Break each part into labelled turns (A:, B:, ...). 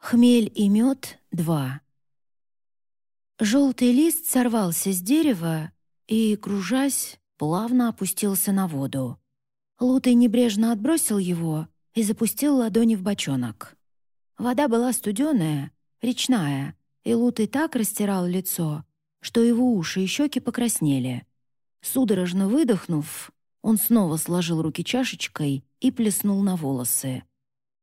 A: Хмель и мед — два. Желтый лист сорвался с дерева и, кружась, плавно опустился на воду. Лутый небрежно отбросил его и запустил ладони в бочонок. Вода была студеная, речная, и Лутый так растирал лицо, что его уши и щеки покраснели. Судорожно выдохнув, он снова сложил руки чашечкой и плеснул на волосы.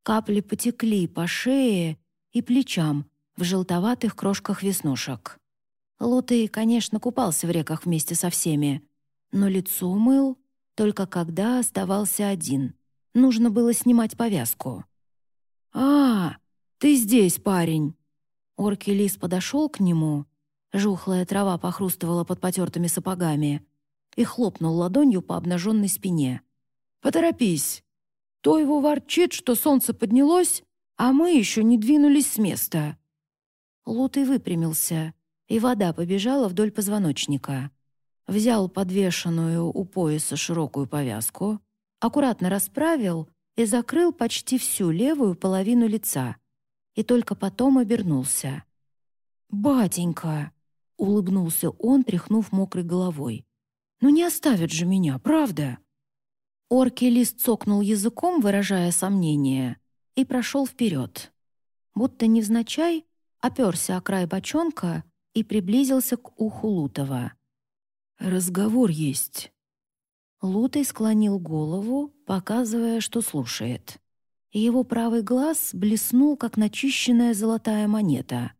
A: Капли потекли по шее и плечам в желтоватых крошках веснушек. Лутый, конечно, купался в реках вместе со всеми, но лицо мыл только когда оставался один. Нужно было снимать повязку. «А, ты здесь, парень!» Орки Лис подошел к нему. Жухлая трава похрустывала под потертыми сапогами и хлопнул ладонью по обнаженной спине. «Поторопись! То его ворчит, что солнце поднялось, а мы еще не двинулись с места». Лутый выпрямился, и вода побежала вдоль позвоночника. Взял подвешенную у пояса широкую повязку, аккуратно расправил и закрыл почти всю левую половину лица. И только потом обернулся. «Батенька!» — улыбнулся он, тряхнув мокрой головой. «Ну не оставят же меня, правда?» Орки лист цокнул языком, выражая сомнение, и прошел вперед. Будто невзначай оперся о край бочонка и приблизился к уху Лутова. «Разговор есть». Лутый склонил голову, показывая, что слушает. Его правый глаз блеснул, как начищенная золотая монета.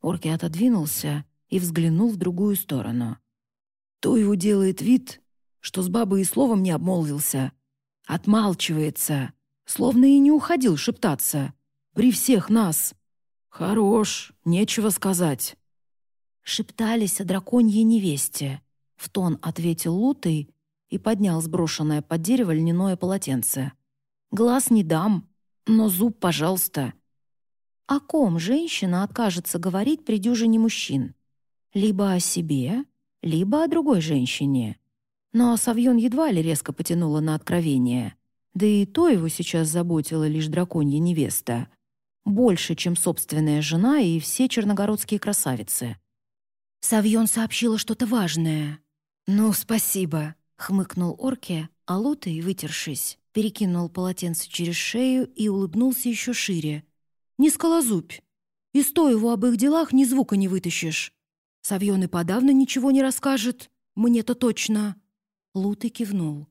A: Орки отодвинулся и взглянул в другую сторону. То его делает вид, что с бабой и словом не обмолвился. Отмалчивается, словно и не уходил шептаться. При всех нас. Хорош, нечего сказать. Шептались о драконьей невесте. В тон ответил Лутый и поднял сброшенное под дерево льняное полотенце. «Глаз не дам, но зуб, пожалуйста». О ком женщина откажется говорить при дюжине мужчин? Либо о себе, либо о другой женщине. Но Савьон едва ли резко потянула на откровение. Да и то его сейчас заботила лишь драконья невеста. Больше, чем собственная жена и все черногородские красавицы. Савьон сообщила что-то важное. «Ну, спасибо», — хмыкнул Орке, а Лутый, вытершись, перекинул полотенце через шею и улыбнулся еще шире. «Не скалозубь. И стой его об их делах ни звука не вытащишь. Савьон и подавно ничего не расскажет. Мне-то точно». Лутый кивнул.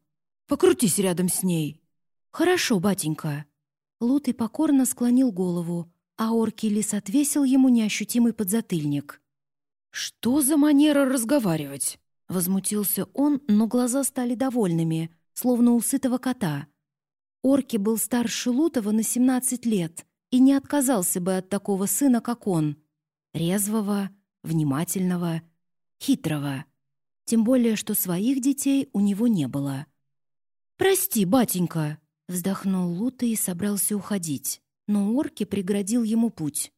A: «Покрутись рядом с ней». «Хорошо, батенька». Лутый покорно склонил голову, а Оркилис отвесил ему неощутимый подзатыльник. «Что за манера разговаривать?» Возмутился он, но глаза стали довольными, словно у сытого кота. Орки был старше Лутова на 17 лет и не отказался бы от такого сына, как он. Резвого, внимательного, хитрого. Тем более, что своих детей у него не было. «Прости, батенька!» — вздохнул Лута и собрался уходить, но орки преградил ему путь.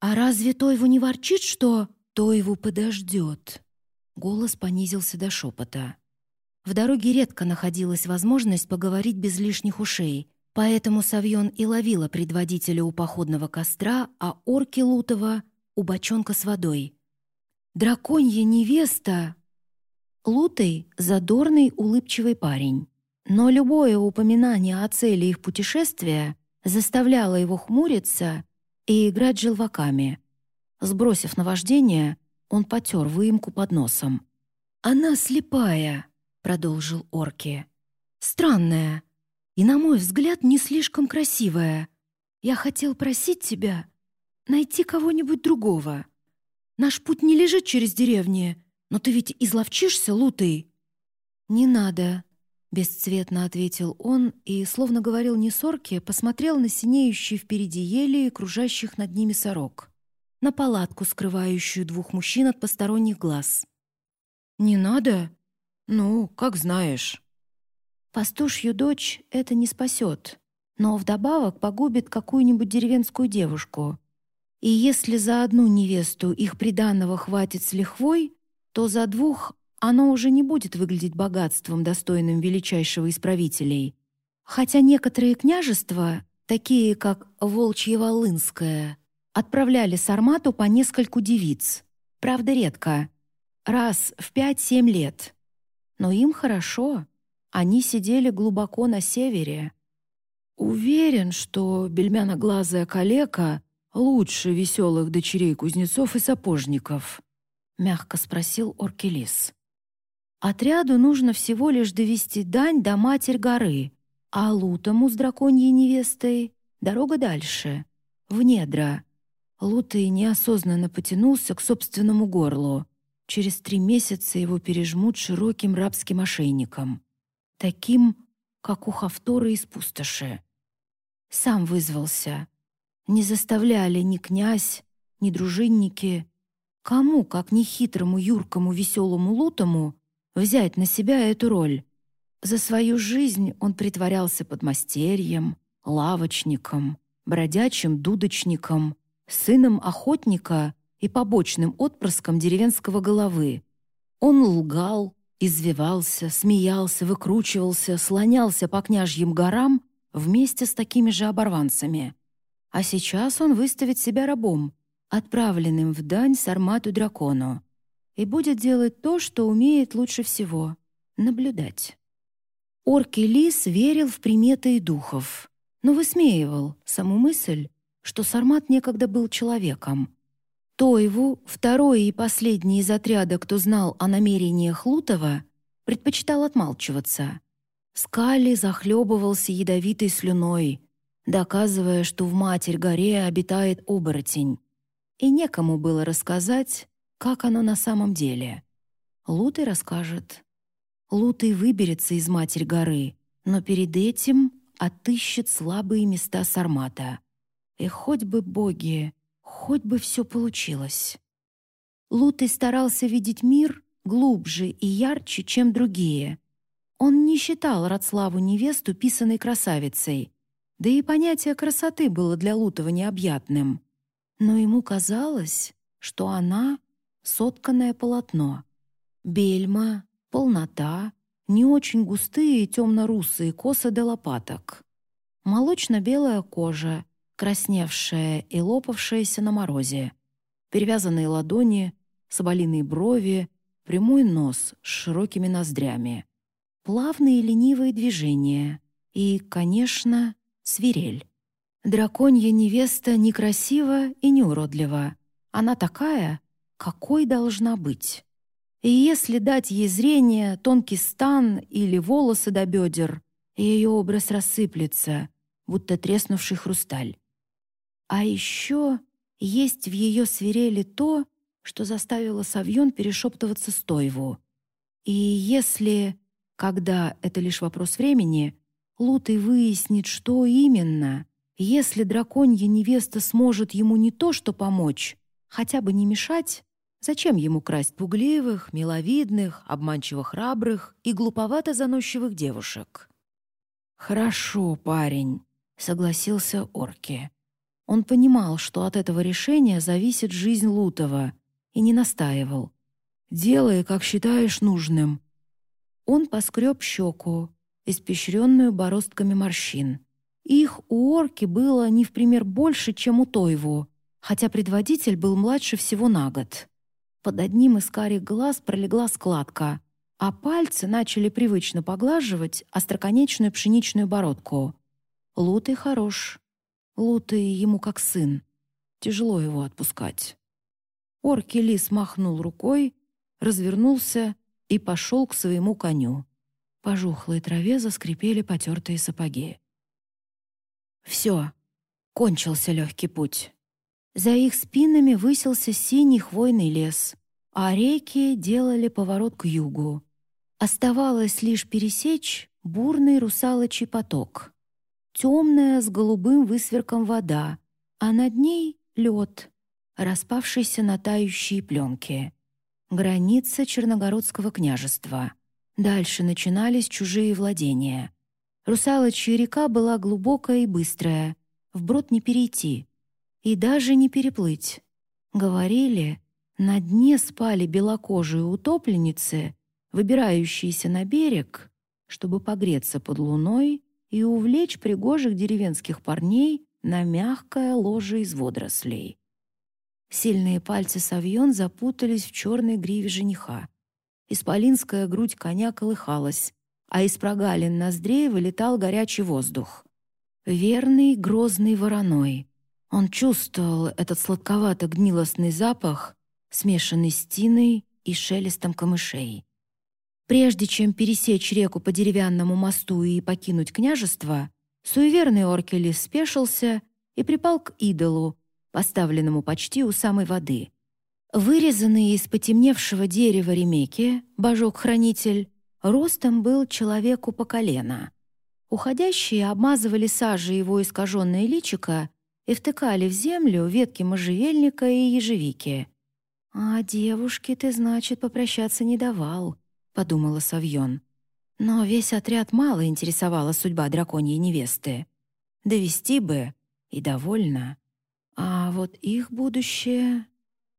A: «А разве Тойву не ворчит, что...» «Тойву подождет?» Голос понизился до шепота. В дороге редко находилась возможность поговорить без лишних ушей, поэтому Савьон и ловила предводителя у походного костра, а орки Лутова у бочонка с водой. «Драконья невеста!» Лутый — задорный, улыбчивый парень. Но любое упоминание о цели их путешествия заставляло его хмуриться и играть желваками. Сбросив наваждение, он потер выемку под носом. «Она слепая», — продолжил Орки. «Странная и, на мой взгляд, не слишком красивая. Я хотел просить тебя найти кого-нибудь другого. Наш путь не лежит через деревни, но ты ведь изловчишься, лутый». «Не надо», — бесцветно ответил он и, словно говорил не сорки, посмотрел на синеющие впереди ели и кружащих над ними сорок на палатку, скрывающую двух мужчин от посторонних глаз. «Не надо? Ну, как знаешь». Пастушью дочь это не спасет, но вдобавок погубит какую-нибудь деревенскую девушку. И если за одну невесту их приданного хватит с лихвой, то за двух оно уже не будет выглядеть богатством, достойным величайшего из правителей. Хотя некоторые княжества такие как Волчье-Волынское, отправляли Сармату по нескольку девиц. Правда, редко. Раз в пять-семь лет. Но им хорошо. Они сидели глубоко на севере. Уверен, что бельмяноглазая калека лучше веселых дочерей кузнецов и сапожников, мягко спросил Оркелис. Отряду нужно всего лишь довести дань до Матерь горы, а Лутому с драконьей невестой дорога дальше, в недра. Лутый неосознанно потянулся к собственному горлу. Через три месяца его пережмут широким рабским ошейником. Таким, как у Хавторы из пустоши. Сам вызвался. Не заставляли ни князь, ни дружинники. Кому, как нехитрому, юркому, веселому Лутому, взять на себя эту роль. За свою жизнь он притворялся подмастерьем, лавочником, бродячим дудочником, сыном охотника и побочным отпрыском деревенского головы. Он лгал, извивался, смеялся, выкручивался, слонялся по княжьим горам вместе с такими же оборванцами. А сейчас он выставит себя рабом, отправленным в дань сармату дракону и будет делать то, что умеет лучше всего — наблюдать. Орки Лис верил в приметы и духов, но высмеивал саму мысль, что Сармат некогда был человеком. Тойву, второй и последний из отряда, кто знал о намерениях Лутова, предпочитал отмалчиваться. Скали захлебывался ядовитой слюной, доказывая, что в Матерь-горе обитает оборотень. И некому было рассказать, как оно на самом деле. Лутый расскажет. Лутый выберется из Матерь горы, но перед этим отыщет слабые места Сармата. И хоть бы боги, хоть бы все получилось. Лутый старался видеть мир глубже и ярче, чем другие. Он не считал Радславу невесту писаной красавицей, да и понятие красоты было для Лутова необъятным. Но ему казалось, что она сотканное полотно. Бельма, полнота, не очень густые темно-русые косы до лопаток. Молочно-белая кожа, красневшая и лопавшаяся на морозе. Перевязанные ладони, соболиные брови, прямой нос с широкими ноздрями. Плавные ленивые движения. И, конечно, свирель. Драконья невеста некрасива и не уродлива. Она такая, какой должна быть. И если дать ей зрение, тонкий стан или волосы до бедер, ее образ рассыплется, будто треснувший хрусталь. А еще есть в ее свирели то, что заставило Савьон перешептываться с Тойву. И если, когда это лишь вопрос времени, Лутый выяснит, что именно, если драконья невеста сможет ему не то что помочь, хотя бы не мешать, Зачем ему красть пугливых, миловидных, обманчиво храбрых и глуповато заносчивых девушек? «Хорошо, парень», — согласился Орки. Он понимал, что от этого решения зависит жизнь Лутова, и не настаивал. «Делай, как считаешь нужным». Он поскреб щеку, испещренную бороздками морщин. Их у Орки было не в пример больше, чем у Тойву, хотя предводитель был младше всего на год. Под одним из карих глаз пролегла складка, а пальцы начали привычно поглаживать остроконечную пшеничную бородку. Лутый хорош. Лутый ему как сын. Тяжело его отпускать. Орки лис махнул рукой, развернулся и пошел к своему коню. По жухлой траве заскрипели потертые сапоги. Все, кончился легкий путь. За их спинами высился синий хвойный лес, а реки делали поворот к югу. Оставалось лишь пересечь бурный русалочий поток. Темная с голубым высверком вода, а над ней — лед, распавшийся на тающие пленки. Граница Черногородского княжества. Дальше начинались чужие владения. Русалочья река была глубокая и быстрая, вброд не перейти — и даже не переплыть. Говорили, на дне спали белокожие утопленницы, выбирающиеся на берег, чтобы погреться под луной и увлечь пригожих деревенских парней на мягкое ложе из водорослей. Сильные пальцы Савьон запутались в черной гриве жениха. Исполинская грудь коня колыхалась, а из прогалин ноздрей вылетал горячий воздух. Верный, грозный вороной. Он чувствовал этот сладковато-гнилостный запах, смешанный с тиной и шелестом камышей. Прежде чем пересечь реку по деревянному мосту и покинуть княжество, суеверный Оркелис спешился и припал к идолу, поставленному почти у самой воды. Вырезанный из потемневшего дерева ремеки, божок-хранитель, ростом был человеку по колено. Уходящие обмазывали сажей его искаженное личико и втыкали в землю ветки можжевельника и ежевики. «А девушке ты, значит, попрощаться не давал», — подумала Савьон. Но весь отряд мало интересовала судьба драконьей невесты. Довести бы, и довольно. А вот их будущее...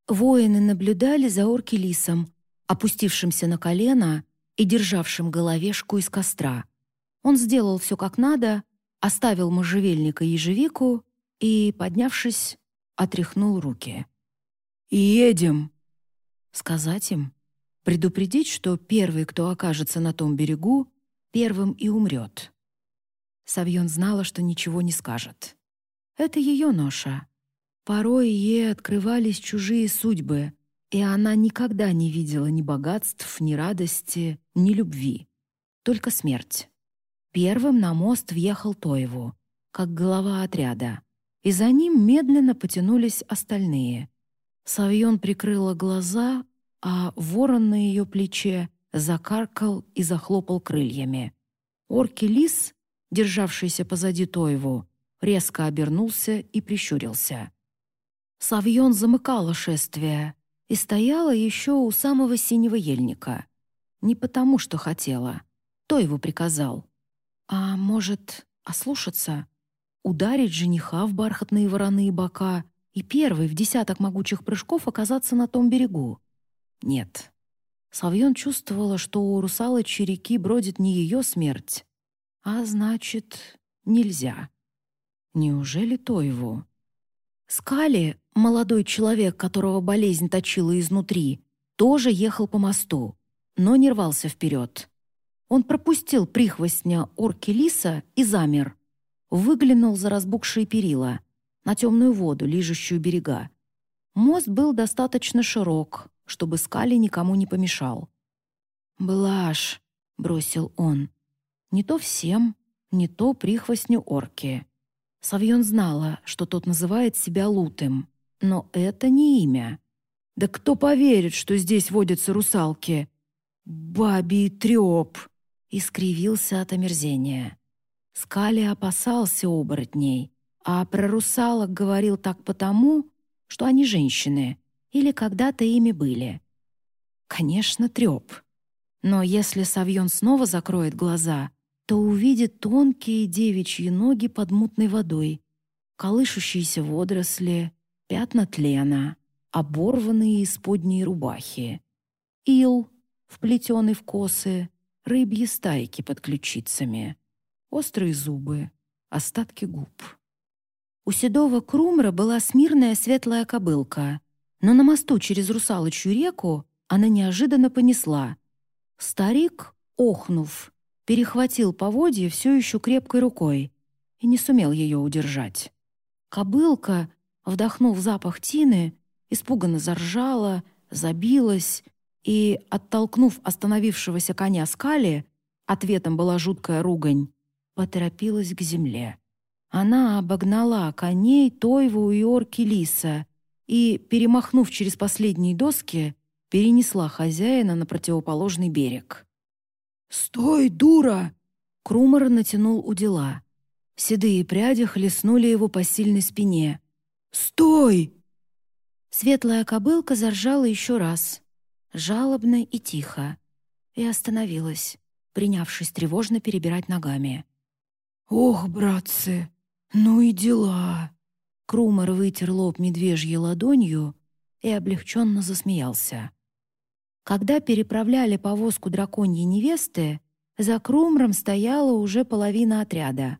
A: Воины наблюдали за оркелисом, опустившимся на колено и державшим головешку из костра. Он сделал все как надо, оставил можжевельника ежевику и, поднявшись, отряхнул руки. «Едем!» Сказать им, предупредить, что первый, кто окажется на том берегу, первым и умрет. Савьон знала, что ничего не скажет. Это ее ноша. Порой ей открывались чужие судьбы, и она никогда не видела ни богатств, ни радости, ни любви. Только смерть. Первым на мост въехал Тоеву, как голова отряда, и за ним медленно потянулись остальные. Савьон прикрыла глаза, а ворон на ее плече закаркал и захлопал крыльями. Орки-лис, державшийся позади Тоеву, резко обернулся и прищурился. Савьон замыкала шествие и стояла еще у самого синего ельника. Не потому, что хотела. То его приказал. А может, ослушаться? Ударить жениха в бархатные вороные бока и первый в десяток могучих прыжков оказаться на том берегу? Нет. Савьон чувствовала, что у русалочи реки бродит не ее смерть, а значит, нельзя. Неужели то его? Скали, молодой человек, которого болезнь точила изнутри, тоже ехал по мосту, но не рвался вперед. Он пропустил прихвостня орки лиса и замер. Выглянул за разбухшие перила, на темную воду, лижущую берега. Мост был достаточно широк, чтобы Скали никому не помешал. «Блажь», — бросил он, — «не то всем, не то прихвостню орки». Савьон знала, что тот называет себя Лутым, но это не имя. Да кто поверит, что здесь водятся русалки? Бабий трёп! И скривился от омерзения. Скали опасался оборотней, а про русалок говорил так потому, что они женщины или когда-то ими были. Конечно, трёп. Но если Савьон снова закроет глаза — то увидит тонкие девичьи ноги под мутной водой, колышущиеся водоросли, пятна тлена, оборванные исподние рубахи, ил, вплетенный в косы, рыбьи стайки под ключицами, острые зубы, остатки губ. У седого Крумра была смирная светлая кобылка, но на мосту через русалочью реку она неожиданно понесла. Старик, охнув, перехватил поводье все еще крепкой рукой и не сумел ее удержать. Кобылка, вдохнув запах тины, испуганно заржала, забилась и, оттолкнув остановившегося коня скали, ответом была жуткая ругань, поторопилась к земле. Она обогнала коней Тойву и Орки Лиса и, перемахнув через последние доски, перенесла хозяина на противоположный берег. «Стой, дура!» Крумар натянул у дела. Седые пряди хлестнули его по сильной спине. «Стой!» Светлая кобылка заржала еще раз, жалобно и тихо, и остановилась, принявшись тревожно перебирать ногами. «Ох, братцы, ну и дела!» Крумар вытер лоб медвежьей ладонью и облегченно засмеялся. Когда переправляли повозку драконьей невесты, За Крумром стояла уже половина отряда.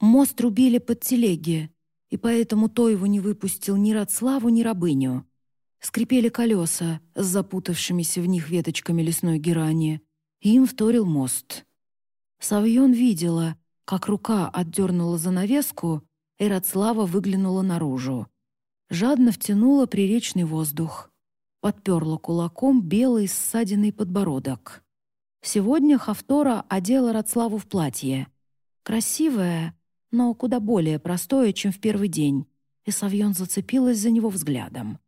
A: Мост рубили под телеги, и поэтому Тойву не выпустил ни Радславу, ни рабыню. Скрипели колеса с запутавшимися в них веточками лесной герани, им вторил мост. Савьон видела, как рука отдернула занавеску, и Радслава выглянула наружу. Жадно втянула приречный воздух. Подперла кулаком белый ссадиный подбородок. Сегодня Хавтора одела Радславу в платье. Красивое, но куда более простое, чем в первый день, и Савьон зацепилась за него взглядом.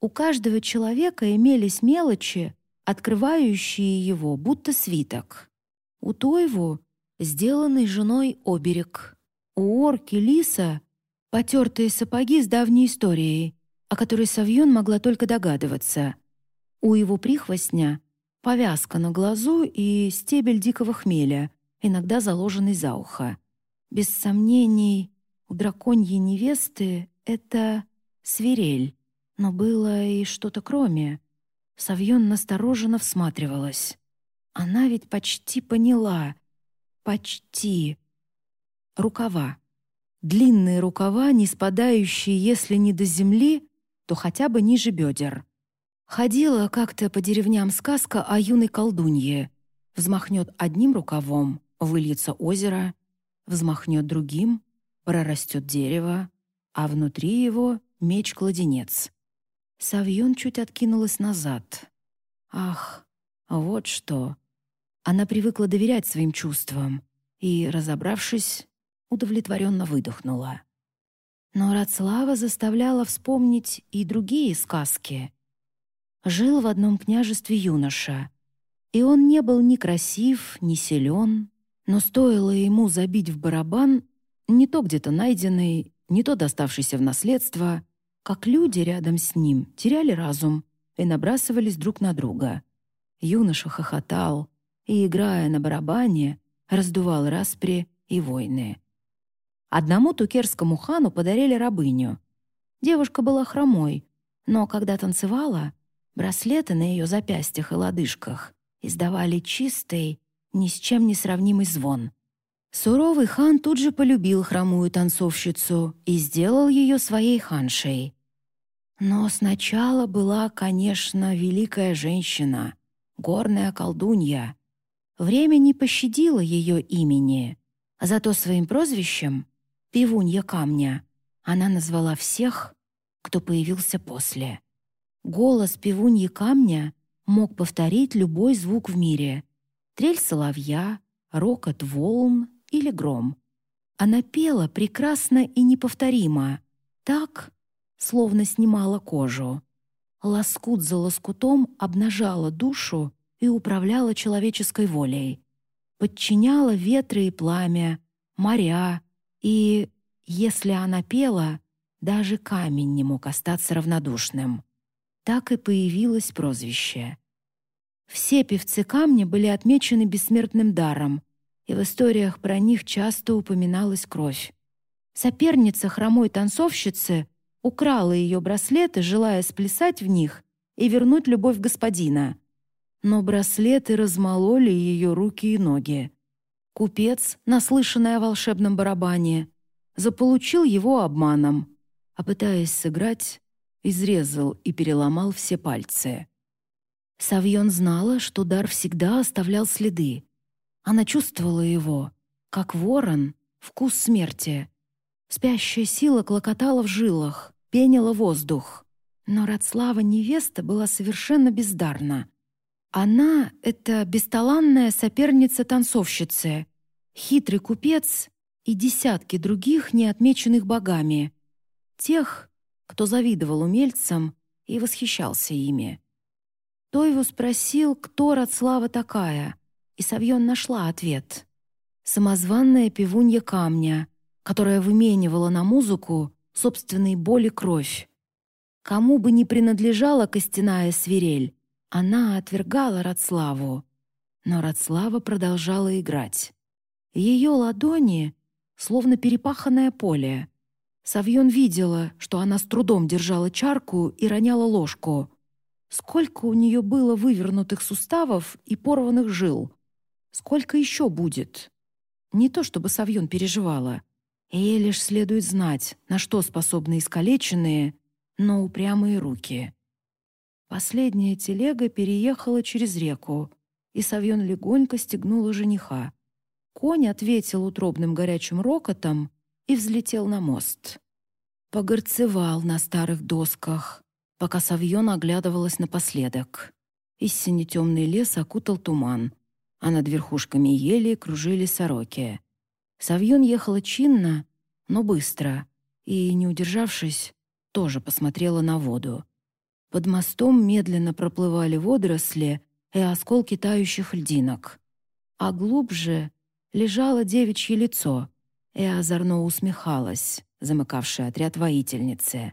A: У каждого человека имелись мелочи, открывающие его, будто свиток. У Тойву — сделанный женой оберег. У орки Лиса — потертые сапоги с давней историей, о которой Савьон могла только догадываться. У его прихвостня — повязка на глазу и стебель дикого хмеля, иногда заложенный за ухо. Без сомнений, у драконьей невесты это свирель, но было и что-то кроме. Савьон настороженно всматривалась. Она ведь почти поняла. Почти. Рукава. Длинные рукава, не спадающие, если не до земли, то хотя бы ниже бедер. Ходила как-то по деревням сказка о юной колдунье. Взмахнет одним рукавом, выльется озеро, взмахнет другим, прорастет дерево, а внутри его — меч-кладенец. Савьон чуть откинулась назад. Ах, вот что. Она привыкла доверять своим чувствам и, разобравшись, удовлетворенно выдохнула. Но Рацлава заставляла вспомнить и другие сказки. Жил в одном княжестве юноша, и он не был ни красив, ни силен, но стоило ему забить в барабан, не то где-то найденный, не то доставшийся в наследство, как люди рядом с ним теряли разум и набрасывались друг на друга. Юноша хохотал и, играя на барабане, раздувал распри и войны. Одному тукерскому хану подарили рабыню. Девушка была хромой, но когда танцевала, браслеты на ее запястьях и лодыжках издавали чистый, ни с чем не сравнимый звон. Суровый хан тут же полюбил хромую танцовщицу и сделал ее своей ханшей. Но сначала была, конечно, великая женщина, горная колдунья. Время не пощадило ее имени, зато своим прозвищем — «Пивунья камня» она назвала всех, кто появился после. Голос пивуньи камня мог повторить любой звук в мире, трель соловья, рокот волн или гром. Она пела прекрасно и неповторимо, так, словно снимала кожу. Лоскут за лоскутом обнажала душу и управляла человеческой волей. Подчиняла ветры и пламя, моря, и, если она пела, даже камень не мог остаться равнодушным. Так и появилось прозвище. Все певцы камня были отмечены бессмертным даром, и в историях про них часто упоминалась кровь. Соперница хромой танцовщицы украла ее браслеты, желая сплясать в них и вернуть любовь господина. Но браслеты размололи ее руки и ноги. Купец, наслышанный о волшебном барабане, заполучил его обманом, а пытаясь сыграть, изрезал и переломал все пальцы. Савьон знала, что дар всегда оставлял следы. Она чувствовала его, как ворон, вкус смерти. Спящая сила клокотала в жилах, пенила воздух. Но Радслава невеста была совершенно бездарна. Она — это бесталанная соперница-танцовщицы, хитрый купец и десятки других неотмеченных богами. Тех, кто завидовал умельцам и восхищался ими. Тойву спросил, кто Радслава такая, и Савьон нашла ответ. Самозванная пивунья камня, которая выменивала на музыку собственной боли кровь. Кому бы ни принадлежала костяная свирель, она отвергала Радславу. Но Радслава продолжала играть. Ее ладони словно перепаханное поле. Савьон видела, что она с трудом держала чарку и роняла ложку. Сколько у нее было вывернутых суставов и порванных жил. Сколько еще будет? Не то чтобы Савьон переживала. Ей лишь следует знать, на что способны искалеченные, но упрямые руки. Последняя телега переехала через реку, и Савьон легонько стегнула жениха. Конь ответил утробным горячим рокотом и взлетел на мост. Погорцевал на старых досках, пока Савьон оглядывалась напоследок. Из сине-темный лес окутал туман, а над верхушками ели кружили сороки. Савьон ехала чинно, но быстро, и, не удержавшись, тоже посмотрела на воду. Под мостом медленно проплывали водоросли и осколки тающих льдинок. А глубже лежало девичье лицо, и озорно усмехалась, замыкавшая отряд воительницы.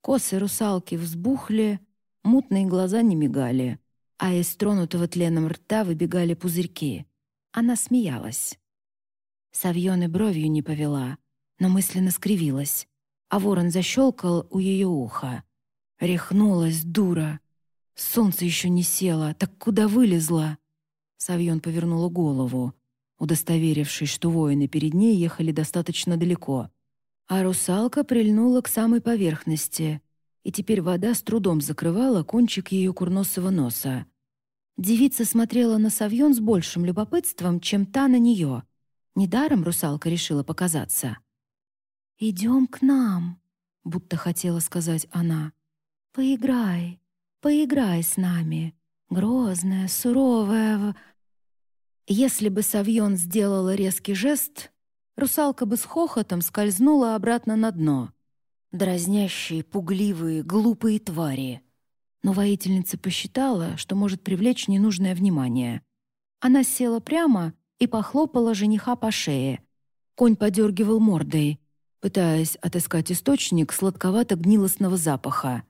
A: Косы русалки взбухли, мутные глаза не мигали, а из тронутого тленом рта выбегали пузырьки. Она смеялась. Савьон и бровью не повела, но мысленно скривилась, а ворон защелкал у ее уха. Рехнулась, дура. Солнце еще не село, так куда вылезла? Савьон повернула голову, удостоверившись, что воины перед ней ехали достаточно далеко. А русалка прильнула к самой поверхности, и теперь вода с трудом закрывала кончик ее курносого носа. Девица смотрела на Савьон с большим любопытством, чем та на нее. Недаром русалка решила показаться. «Идем к нам», — будто хотела сказать она. «Поиграй, поиграй с нами, грозная, суровая...» в...» Если бы Савьон сделала резкий жест, русалка бы с хохотом скользнула обратно на дно. Дразнящие, пугливые, глупые твари. Но воительница посчитала, что может привлечь ненужное внимание. Она села прямо и похлопала жениха по шее. Конь подергивал мордой, пытаясь отыскать источник сладковато-гнилостного запаха.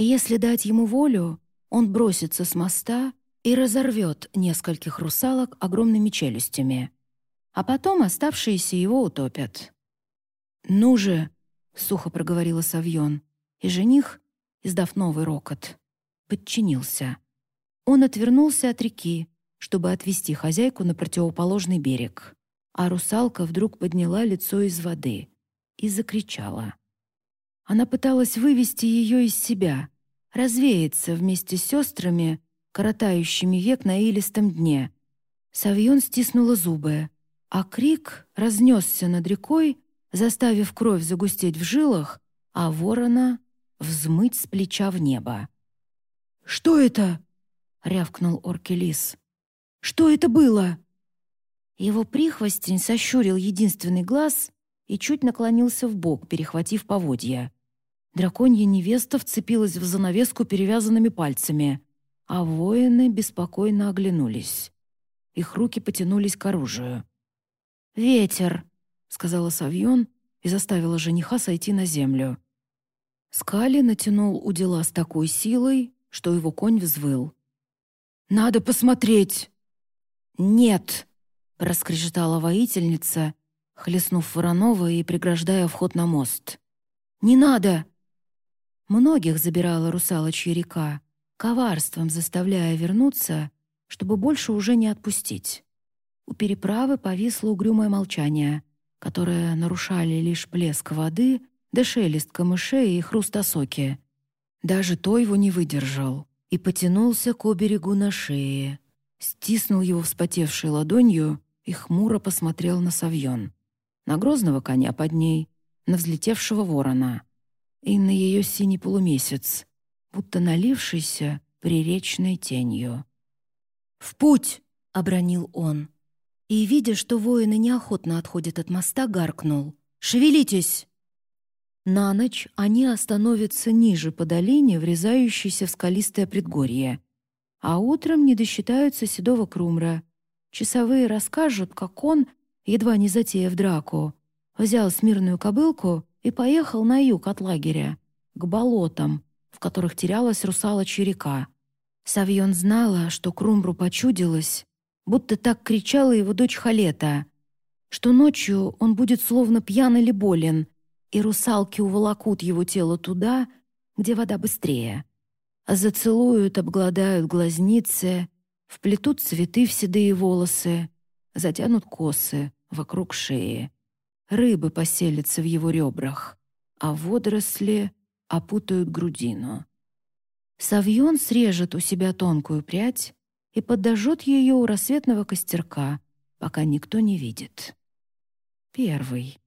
A: Если дать ему волю, он бросится с моста и разорвет нескольких русалок огромными челюстями. А потом оставшиеся его утопят. «Ну же!» — сухо проговорила Савьон, и жених, издав новый рокот, подчинился. Он отвернулся от реки, чтобы отвести хозяйку на противоположный берег. А русалка вдруг подняла лицо из воды и закричала. Она пыталась вывести ее из себя, развеяться вместе с сестрами, коротающими век на илистом дне. Савьон стиснула зубы, а крик разнесся над рекой, заставив кровь загустеть в жилах, а ворона взмыть с плеча в небо. «Что это?» — рявкнул Оркелис. «Что это было?» Его прихвостень сощурил единственный глаз и чуть наклонился в бок, перехватив поводья. Драконья невеста вцепилась в занавеску перевязанными пальцами, а воины беспокойно оглянулись. Их руки потянулись к оружию. «Ветер!» — сказала Савьон и заставила жениха сойти на землю. Скали натянул удила с такой силой, что его конь взвыл. «Надо посмотреть!» «Нет!» — раскрежетала воительница, хлестнув Воронова и преграждая вход на мост. «Не надо!» Многих забирала русалочья река, коварством заставляя вернуться, чтобы больше уже не отпустить. У переправы повисло угрюмое молчание, которое нарушали лишь плеск воды да шелест камышей и хруст осоки. Даже то его не выдержал и потянулся к оберегу на шее, стиснул его вспотевшей ладонью и хмуро посмотрел на Савьон, на грозного коня под ней, на взлетевшего ворона — и на ее синий полумесяц, будто налившийся приречной тенью. «В путь!» — обронил он. И, видя, что воины неохотно отходят от моста, гаркнул. «Шевелитесь!» На ночь они остановятся ниже по долине, врезающейся в скалистое предгорье. А утром не досчитаются седого крумра. Часовые расскажут, как он, едва не затеяв драку, взял смирную кобылку и поехал на юг от лагеря, к болотам, в которых терялась русалочья река. Савьон знала, что Крумбру почудилось, будто так кричала его дочь Халета, что ночью он будет словно пьян или болен, и русалки уволокут его тело туда, где вода быстрее. Зацелуют, обгладают глазницы, Вплетут цветы в седые волосы, затянут косы вокруг шеи. Рыбы поселятся в его ребрах, а водоросли опутают грудину. Савьон срежет у себя тонкую прядь и подожжет ее у рассветного костерка, пока никто не видит. Первый.